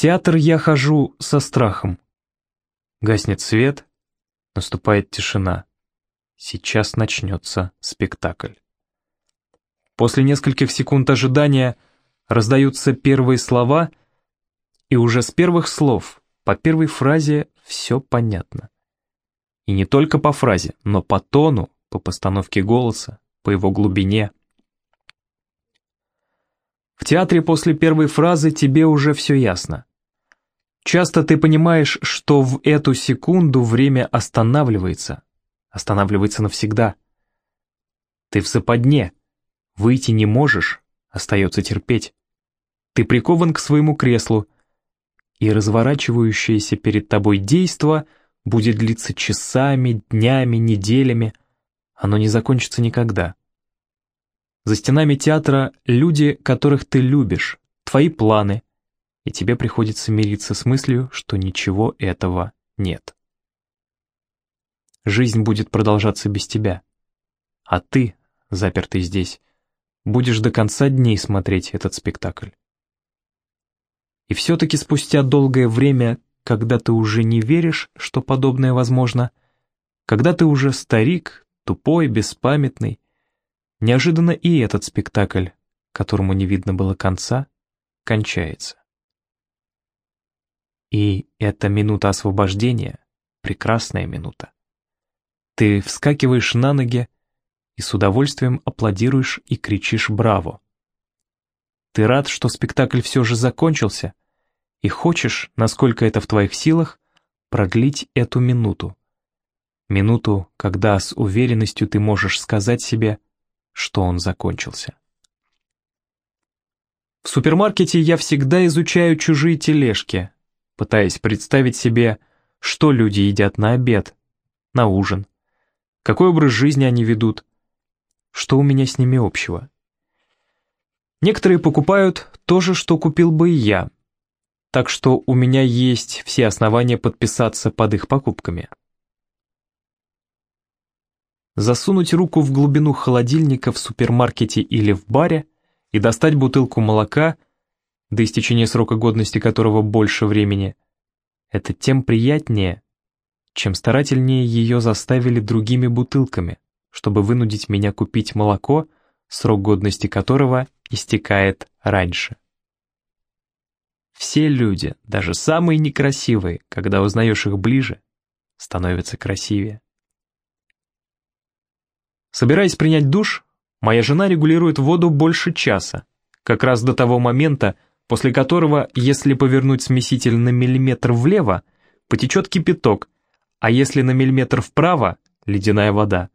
театр я хожу со страхом. Гаснет свет, наступает тишина. Сейчас начнется спектакль. После нескольких секунд ожидания раздаются первые слова, и уже с первых слов, по первой фразе, все понятно. И не только по фразе, но по тону, по постановке голоса, по его глубине. В театре после первой фразы тебе уже все ясно. Часто ты понимаешь, что в эту секунду время останавливается, останавливается навсегда. Ты в западне, выйти не можешь, остается терпеть. Ты прикован к своему креслу, и разворачивающееся перед тобой действо будет длиться часами, днями, неделями. Оно не закончится никогда. За стенами театра люди, которых ты любишь, твои планы, и тебе приходится мириться с мыслью, что ничего этого нет. Жизнь будет продолжаться без тебя, а ты, запертый здесь, будешь до конца дней смотреть этот спектакль. И все-таки спустя долгое время, когда ты уже не веришь, что подобное возможно, когда ты уже старик, тупой, беспамятный, неожиданно и этот спектакль, которому не видно было конца, кончается. И эта минута освобождения — прекрасная минута. Ты вскакиваешь на ноги и с удовольствием аплодируешь и кричишь «Браво!». Ты рад, что спектакль все же закончился, и хочешь, насколько это в твоих силах, продлить эту минуту. Минуту, когда с уверенностью ты можешь сказать себе, что он закончился. В супермаркете я всегда изучаю чужие тележки, пытаясь представить себе, что люди едят на обед, на ужин, какой образ жизни они ведут, что у меня с ними общего. Некоторые покупают то же, что купил бы и я, так что у меня есть все основания подписаться под их покупками. Засунуть руку в глубину холодильника в супермаркете или в баре и достать бутылку молока, до истечения срока годности которого больше времени, это тем приятнее, чем старательнее ее заставили другими бутылками, чтобы вынудить меня купить молоко, срок годности которого истекает раньше. Все люди, даже самые некрасивые, когда узнаешь их ближе, становятся красивее. Собираясь принять душ, моя жена регулирует воду больше часа, как раз до того момента, после которого, если повернуть смеситель на миллиметр влево, потечет кипяток, а если на миллиметр вправо — ледяная вода.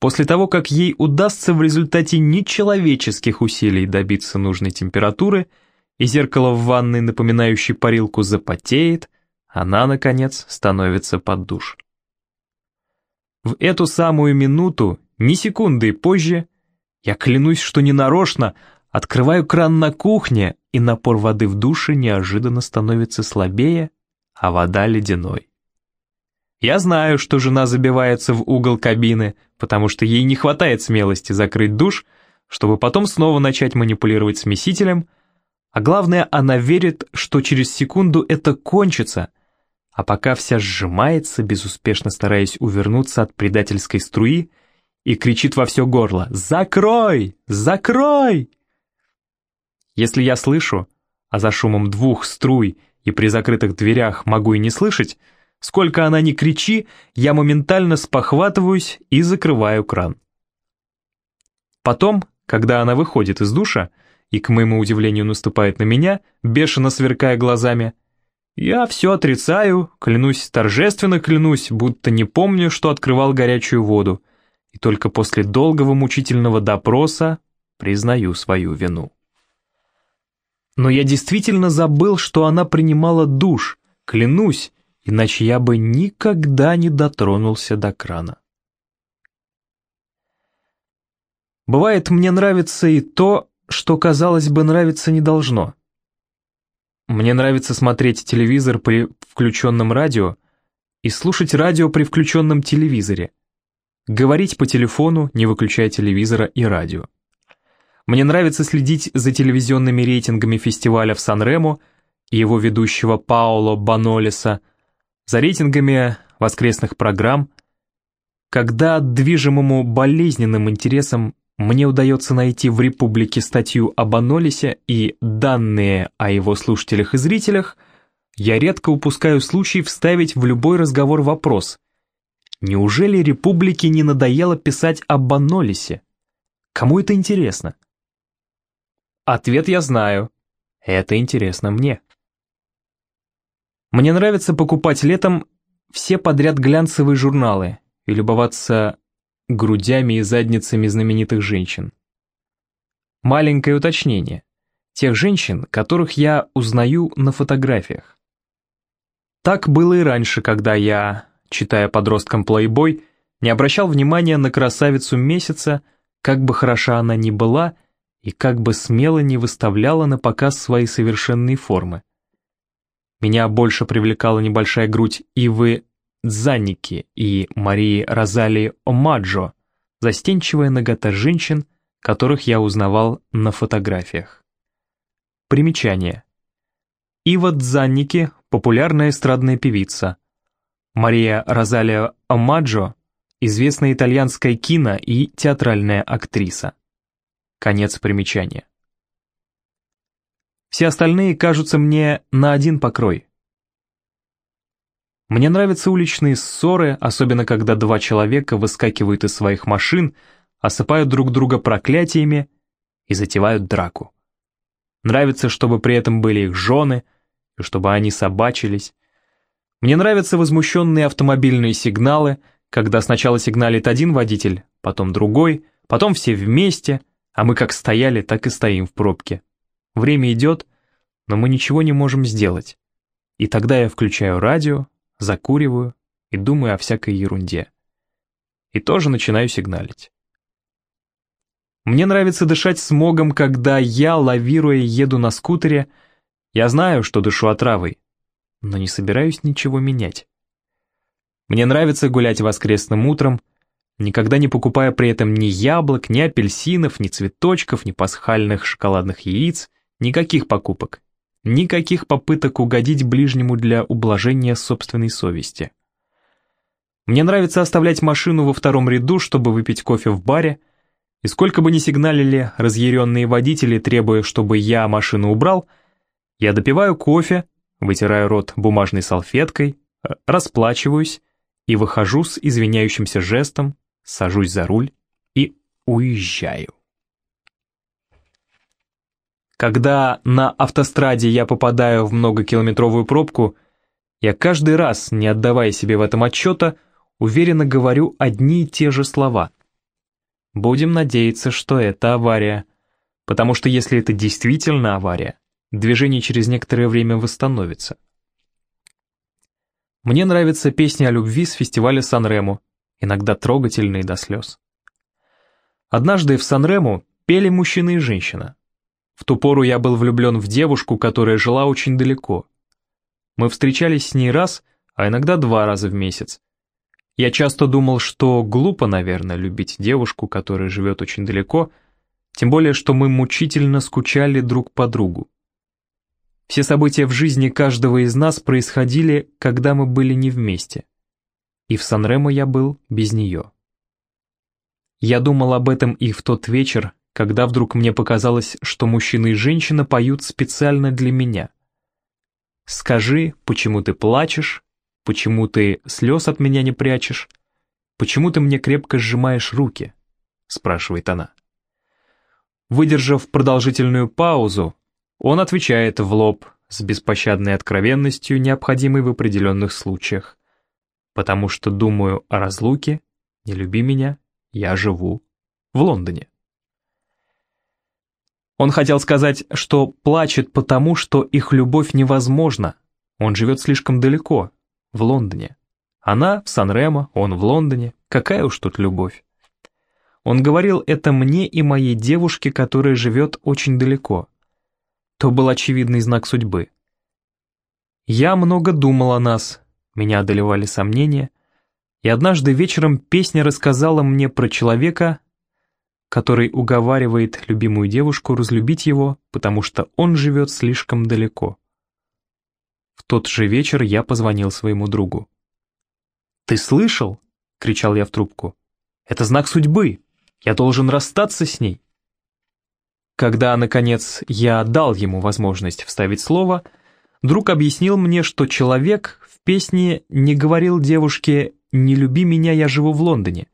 После того, как ей удастся в результате нечеловеческих усилий добиться нужной температуры — и зеркало в ванной, напоминающее парилку, запотеет, она, наконец, становится под душ. В эту самую минуту, ни секунды позже, я клянусь, что ненарочно открываю кран на кухне, и напор воды в душе неожиданно становится слабее, а вода ледяной. Я знаю, что жена забивается в угол кабины, потому что ей не хватает смелости закрыть душ, чтобы потом снова начать манипулировать смесителем, а главное, она верит, что через секунду это кончится, а пока вся сжимается, безуспешно стараясь увернуться от предательской струи, и кричит во все горло «Закрой! Закрой!». Если я слышу, а за шумом двух струй и при закрытых дверях могу и не слышать, сколько она ни кричи, я моментально спохватываюсь и закрываю кран. Потом, когда она выходит из душа, и, к моему удивлению, наступает на меня, бешено сверкая глазами. Я все отрицаю, клянусь, торжественно клянусь, будто не помню, что открывал горячую воду, и только после долгого мучительного допроса признаю свою вину. Но я действительно забыл, что она принимала душ, клянусь, иначе я бы никогда не дотронулся до крана. Бывает, мне нравится и то, что, казалось бы, нравиться не должно. Мне нравится смотреть телевизор при включенном радио и слушать радио при включенном телевизоре, говорить по телефону, не выключая телевизора и радио. Мне нравится следить за телевизионными рейтингами фестиваля в Сан-Ремо и его ведущего Пауло Банолиса, за рейтингами воскресных программ, когда движимому болезненным интересом мне удается найти в «Републике» статью об Анолисе и данные о его слушателях и зрителях, я редко упускаю случай вставить в любой разговор вопрос. Неужели «Републике» не надоело писать об Анолисе? Кому это интересно? Ответ я знаю. Это интересно мне. Мне нравится покупать летом все подряд глянцевые журналы и любоваться грудями и задницами знаменитых женщин. Маленькое уточнение. Тех женщин, которых я узнаю на фотографиях. Так было и раньше, когда я, читая подросткам «Плейбой», не обращал внимания на красавицу месяца, как бы хороша она ни была и как бы смело не выставляла на показ свои совершенные формы. Меня больше привлекала небольшая грудь Ивы Дзанники и Марии Розалии Омаджо, застенчивая нагота женщин, которых я узнавал на фотографиях. Примечание. Ива Дзанники – популярная эстрадная певица. Мария Розалия Омаджо – известная итальянская кино- и театральная актриса. Конец примечания. Все остальные кажутся мне на один покрой. Мне нравятся уличные ссоры, особенно когда два человека выскакивают из своих машин, осыпают друг друга проклятиями и затевают драку. Нравится, чтобы при этом были их жены, и чтобы они собачились. Мне нравятся возмущенные автомобильные сигналы, когда сначала сигналит один водитель, потом другой, потом все вместе, а мы как стояли, так и стоим в пробке. Время идет, но мы ничего не можем сделать. И тогда я включаю радио, закуриваю и думаю о всякой ерунде. И тоже начинаю сигналить. Мне нравится дышать смогом, когда я, лавируя, еду на скутере. Я знаю, что дышу отравой, но не собираюсь ничего менять. Мне нравится гулять воскресным утром, никогда не покупая при этом ни яблок, ни апельсинов, ни цветочков, ни пасхальных шоколадных яиц, Никаких покупок. Никаких попыток угодить ближнему для ублажения собственной совести. Мне нравится оставлять машину во втором ряду, чтобы выпить кофе в баре, и сколько бы ни сигналили разъяренные водители, требуя, чтобы я машину убрал, я допиваю кофе, вытираю рот бумажной салфеткой, расплачиваюсь и выхожу с извиняющимся жестом, сажусь за руль и уезжаю. Когда на автостраде я попадаю в многокилометровую пробку, я каждый раз, не отдавая себе в этом отчета, уверенно говорю одни и те же слова. Будем надеяться, что это авария, потому что если это действительно авария, движение через некоторое время восстановится. Мне нравятся песни о любви с фестиваля Сан-Рему, иногда трогательные до слез. Однажды в Сан-Рему пели мужчина и женщина. В ту пору я был влюблен в девушку, которая жила очень далеко. Мы встречались с ней раз, а иногда два раза в месяц. Я часто думал, что глупо, наверное, любить девушку, которая живет очень далеко, тем более, что мы мучительно скучали друг по другу. Все события в жизни каждого из нас происходили, когда мы были не вместе. И в Санремо я был без нее. Я думал об этом и в тот вечер, когда вдруг мне показалось, что мужчина и женщина поют специально для меня. «Скажи, почему ты плачешь? Почему ты слез от меня не прячешь? Почему ты мне крепко сжимаешь руки?» — спрашивает она. Выдержав продолжительную паузу, он отвечает в лоб с беспощадной откровенностью, необходимой в определенных случаях. «Потому что думаю о разлуке, не люби меня, я живу в Лондоне». Он хотел сказать, что плачет потому, что их любовь невозможна. Он живет слишком далеко, в Лондоне. Она в Сан-Ремо, он в Лондоне. Какая уж тут любовь. Он говорил это мне и моей девушке, которая живет очень далеко. То был очевидный знак судьбы. Я много думал о нас, меня одолевали сомнения, и однажды вечером песня рассказала мне про человека, который уговаривает любимую девушку разлюбить его, потому что он живет слишком далеко. В тот же вечер я позвонил своему другу. «Ты слышал?» — кричал я в трубку. «Это знак судьбы. Я должен расстаться с ней». Когда, наконец, я дал ему возможность вставить слово, друг объяснил мне, что человек в песне не говорил девушке «Не люби меня, я живу в Лондоне».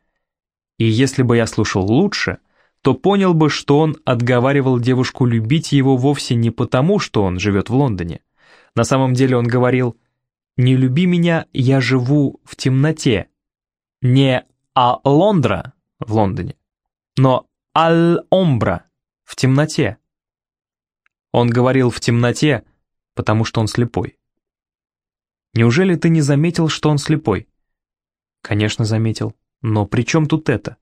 И если бы я слушал лучше, то понял бы, что он отговаривал девушку любить его вовсе не потому, что он живет в Лондоне. На самом деле он говорил «Не люби меня, я живу в темноте». Не «А Лондра» в Лондоне, но «Аль-Омбра» в темноте. Он говорил в темноте, потому что он слепой. Неужели ты не заметил, что он слепой? Конечно, заметил. Но при чем тут это?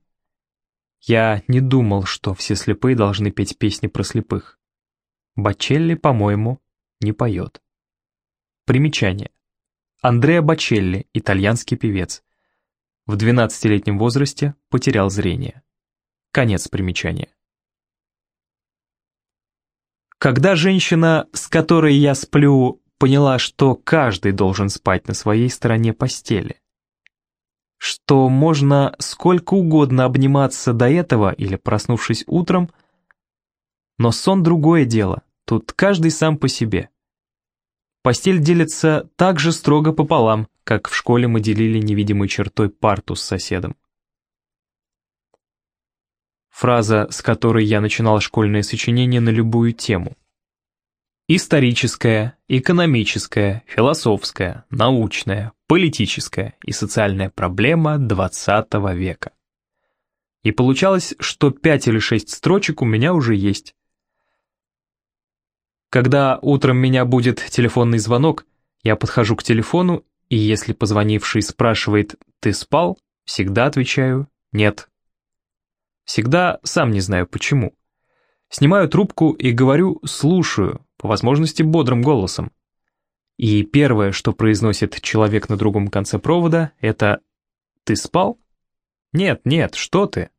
Я не думал, что все слепые должны петь песни про слепых. Бачелли, по-моему, не поет. Примечание. Андреа Бачелли, итальянский певец. В 12-летнем возрасте потерял зрение. Конец примечания. Когда женщина, с которой я сплю, поняла, что каждый должен спать на своей стороне постели, что можно сколько угодно обниматься до этого или проснувшись утром, но сон другое дело, тут каждый сам по себе. Постель делится так же строго пополам, как в школе мы делили невидимой чертой парту с соседом. Фраза, с которой я начинал школьное сочинение на любую тему. Историческая, экономическая, философская, научная, политическая и социальная проблема XX века. И получалось, что пять или шесть строчек у меня уже есть. Когда утром меня будет телефонный звонок, я подхожу к телефону, и если позвонивший спрашивает «ты спал?», всегда отвечаю «нет». Всегда сам не знаю почему. Снимаю трубку и говорю «слушаю», по возможности бодрым голосом. И первое, что произносит человек на другом конце провода, это «Ты спал?» «Нет, нет, что ты?»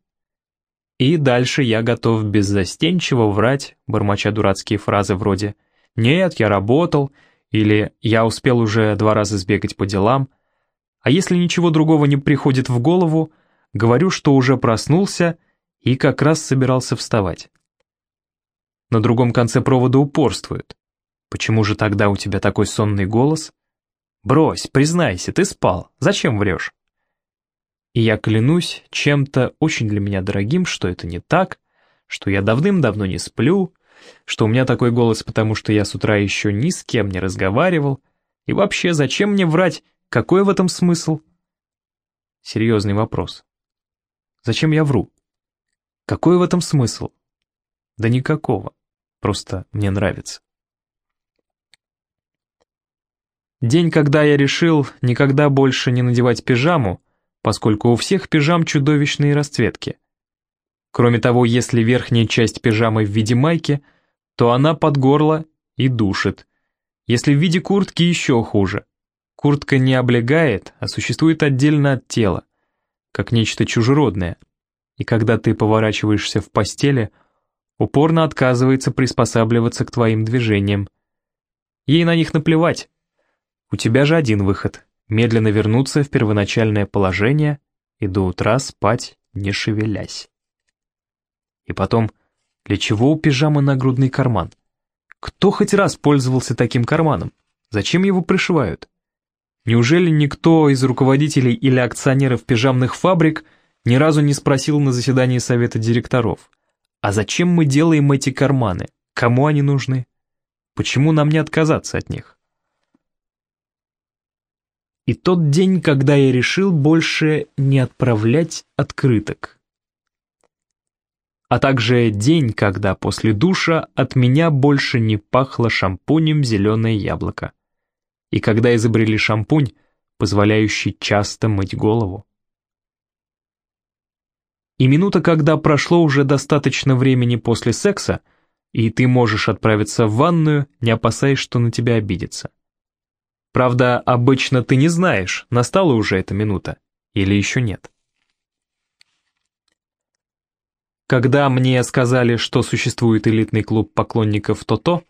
И дальше я готов беззастенчиво врать, бормоча дурацкие фразы вроде «Нет, я работал» или «Я успел уже два раза сбегать по делам». А если ничего другого не приходит в голову, говорю, что уже проснулся и как раз собирался вставать. На другом конце провода упорствуют. Почему же тогда у тебя такой сонный голос? Брось, признайся, ты спал, зачем врешь? И я клянусь чем-то очень для меня дорогим, что это не так, что я давным-давно не сплю, что у меня такой голос, потому что я с утра еще ни с кем не разговаривал, и вообще, зачем мне врать, какой в этом смысл? Серьезный вопрос. Зачем я вру? Какой в этом смысл? Да никакого. Просто мне нравится. День, когда я решил никогда больше не надевать пижаму, поскольку у всех пижам чудовищные расцветки. Кроме того, если верхняя часть пижамы в виде майки, то она под горло и душит. Если в виде куртки еще хуже. Куртка не облегает, а существует отдельно от тела, как нечто чужеродное. И когда ты поворачиваешься в постели – упорно отказывается приспосабливаться к твоим движениям. Ей на них наплевать. У тебя же один выход — медленно вернуться в первоначальное положение и до утра спать, не шевелясь. И потом, для чего у пижамы нагрудный карман? Кто хоть раз пользовался таким карманом? Зачем его пришивают? Неужели никто из руководителей или акционеров пижамных фабрик ни разу не спросил на заседании совета директоров — а зачем мы делаем эти карманы? Кому они нужны? Почему нам не отказаться от них? И тот день, когда я решил больше не отправлять открыток. А также день, когда после душа от меня больше не пахло шампунем зеленое яблоко. И когда изобрели шампунь, позволяющий часто мыть голову. И минута, когда прошло уже достаточно времени после секса, и ты можешь отправиться в ванную, не опасаясь, что на тебя обидится. Правда, обычно ты не знаешь, настала уже эта минута или еще нет. Когда мне сказали, что существует элитный клуб поклонников То-То,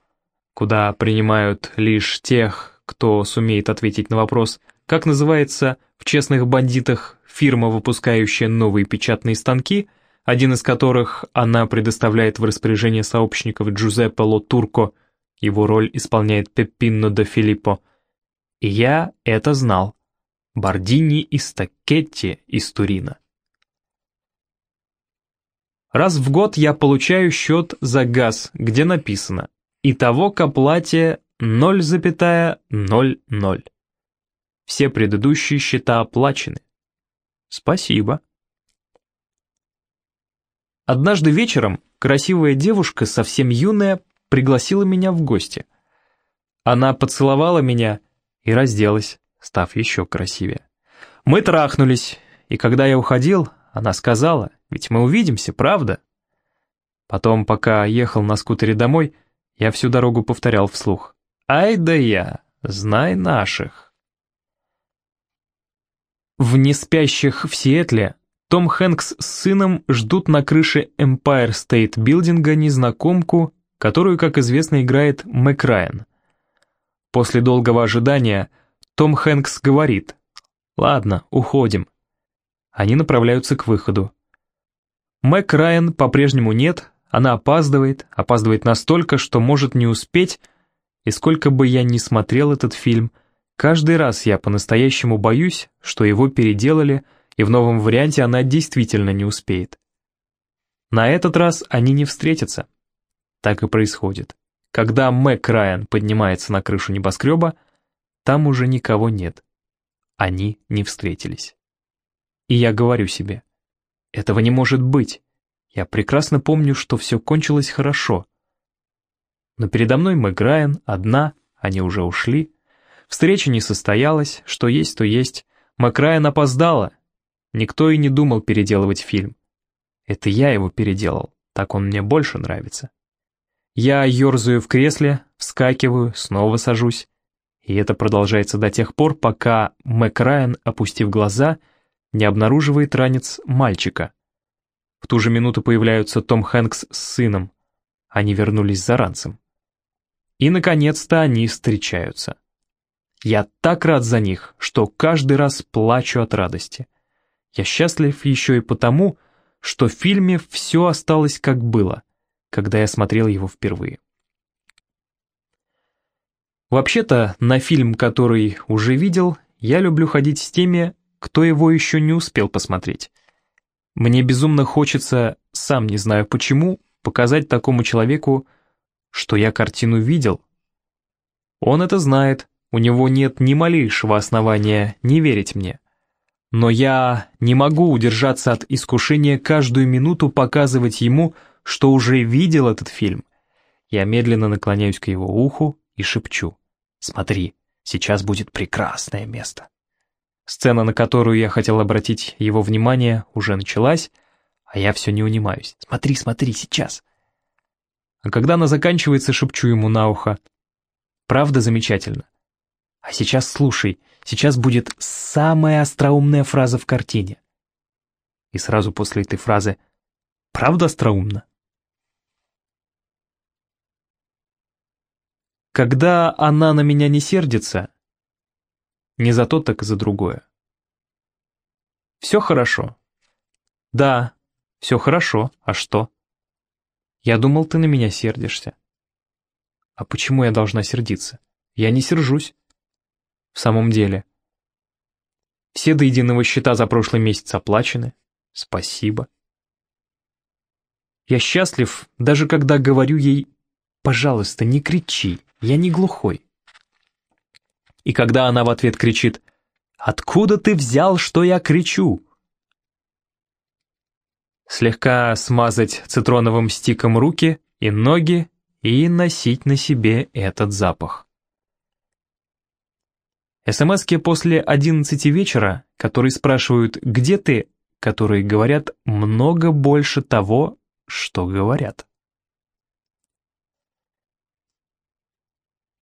куда принимают лишь тех, кто сумеет ответить на вопрос, как называется в «Честных бандитах» фирма, выпускающая новые печатные станки, один из которых она предоставляет в распоряжение сообщников Джузеппе Ло Турко, его роль исполняет Пеппино де Филиппо. И я это знал. Бардини и Стакетти из Турина. Раз в год я получаю счет за газ, где написано «Итого к оплате 0,00». Все предыдущие счета оплачены. Спасибо. Однажды вечером красивая девушка, совсем юная, пригласила меня в гости. Она поцеловала меня и разделась, став еще красивее. Мы трахнулись, и когда я уходил, она сказала, ведь мы увидимся, правда? Потом, пока ехал на скутере домой, я всю дорогу повторял вслух. «Ай да я, знай наших». В «Неспящих в Сиэтле» Том Хэнкс с сыном ждут на крыше Empire State Билдинга незнакомку, которую, как известно, играет Мэк Райан. После долгого ожидания Том Хэнкс говорит «Ладно, уходим». Они направляются к выходу. Мэг Райан по-прежнему нет, она опаздывает, опаздывает настолько, что может не успеть, и сколько бы я ни смотрел этот фильм, каждый раз я по-настоящему боюсь, что его переделали, и в новом варианте она действительно не успеет. На этот раз они не встретятся. Так и происходит. Когда Мэг Райан поднимается на крышу небоскреба, там уже никого нет. Они не встретились. И я говорю себе, этого не может быть. Я прекрасно помню, что все кончилось хорошо. Но передо мной Мэг Райан, одна, они уже ушли. Встреча не состоялась, что есть, то есть. Мэг Райан опоздала. Никто и не думал переделывать фильм. Это я его переделал, так он мне больше нравится. Я ерзаю в кресле, вскакиваю, снова сажусь. И это продолжается до тех пор, пока Райан, опустив глаза, не обнаруживает ранец мальчика. В ту же минуту появляются Том Хэнкс с сыном. Они вернулись за ранцем. И, наконец-то, они встречаются. Я так рад за них, что каждый раз плачу от радости. Я счастлив еще и потому, что в фильме все осталось как было, когда я смотрел его впервые. Вообще-то, на фильм, который уже видел, я люблю ходить с теми, кто его еще не успел посмотреть. Мне безумно хочется, сам не знаю почему, показать такому человеку, что я картину видел. Он это знает, у него нет ни малейшего основания не верить мне. Но я не могу удержаться от искушения каждую минуту показывать ему, что уже видел этот фильм. Я медленно наклоняюсь к его уху и шепчу. «Смотри, сейчас будет прекрасное место». Сцена, на которую я хотел обратить его внимание, уже началась, а я все не унимаюсь. «Смотри, смотри, сейчас!» А когда она заканчивается, шепчу ему на ухо. «Правда замечательно?» «А сейчас слушай, сейчас будет самая остроумная фраза в картине». И сразу после этой фразы «Правда остроумно?» Когда она на меня не сердится, не за то, так и за другое. Все хорошо. Да, все хорошо, а что? Я думал, ты на меня сердишься. А почему я должна сердиться? Я не сержусь. В самом деле. Все до единого счета за прошлый месяц оплачены. Спасибо. Я счастлив, даже когда говорю ей «Пожалуйста, не кричи, я не глухой». И когда она в ответ кричит «Откуда ты взял, что я кричу?» Слегка смазать цитроновым стиком руки и ноги и носить на себе этот запах. СМСки после 11 вечера, которые спрашивают «Где ты?», которые говорят много больше того, что говорят.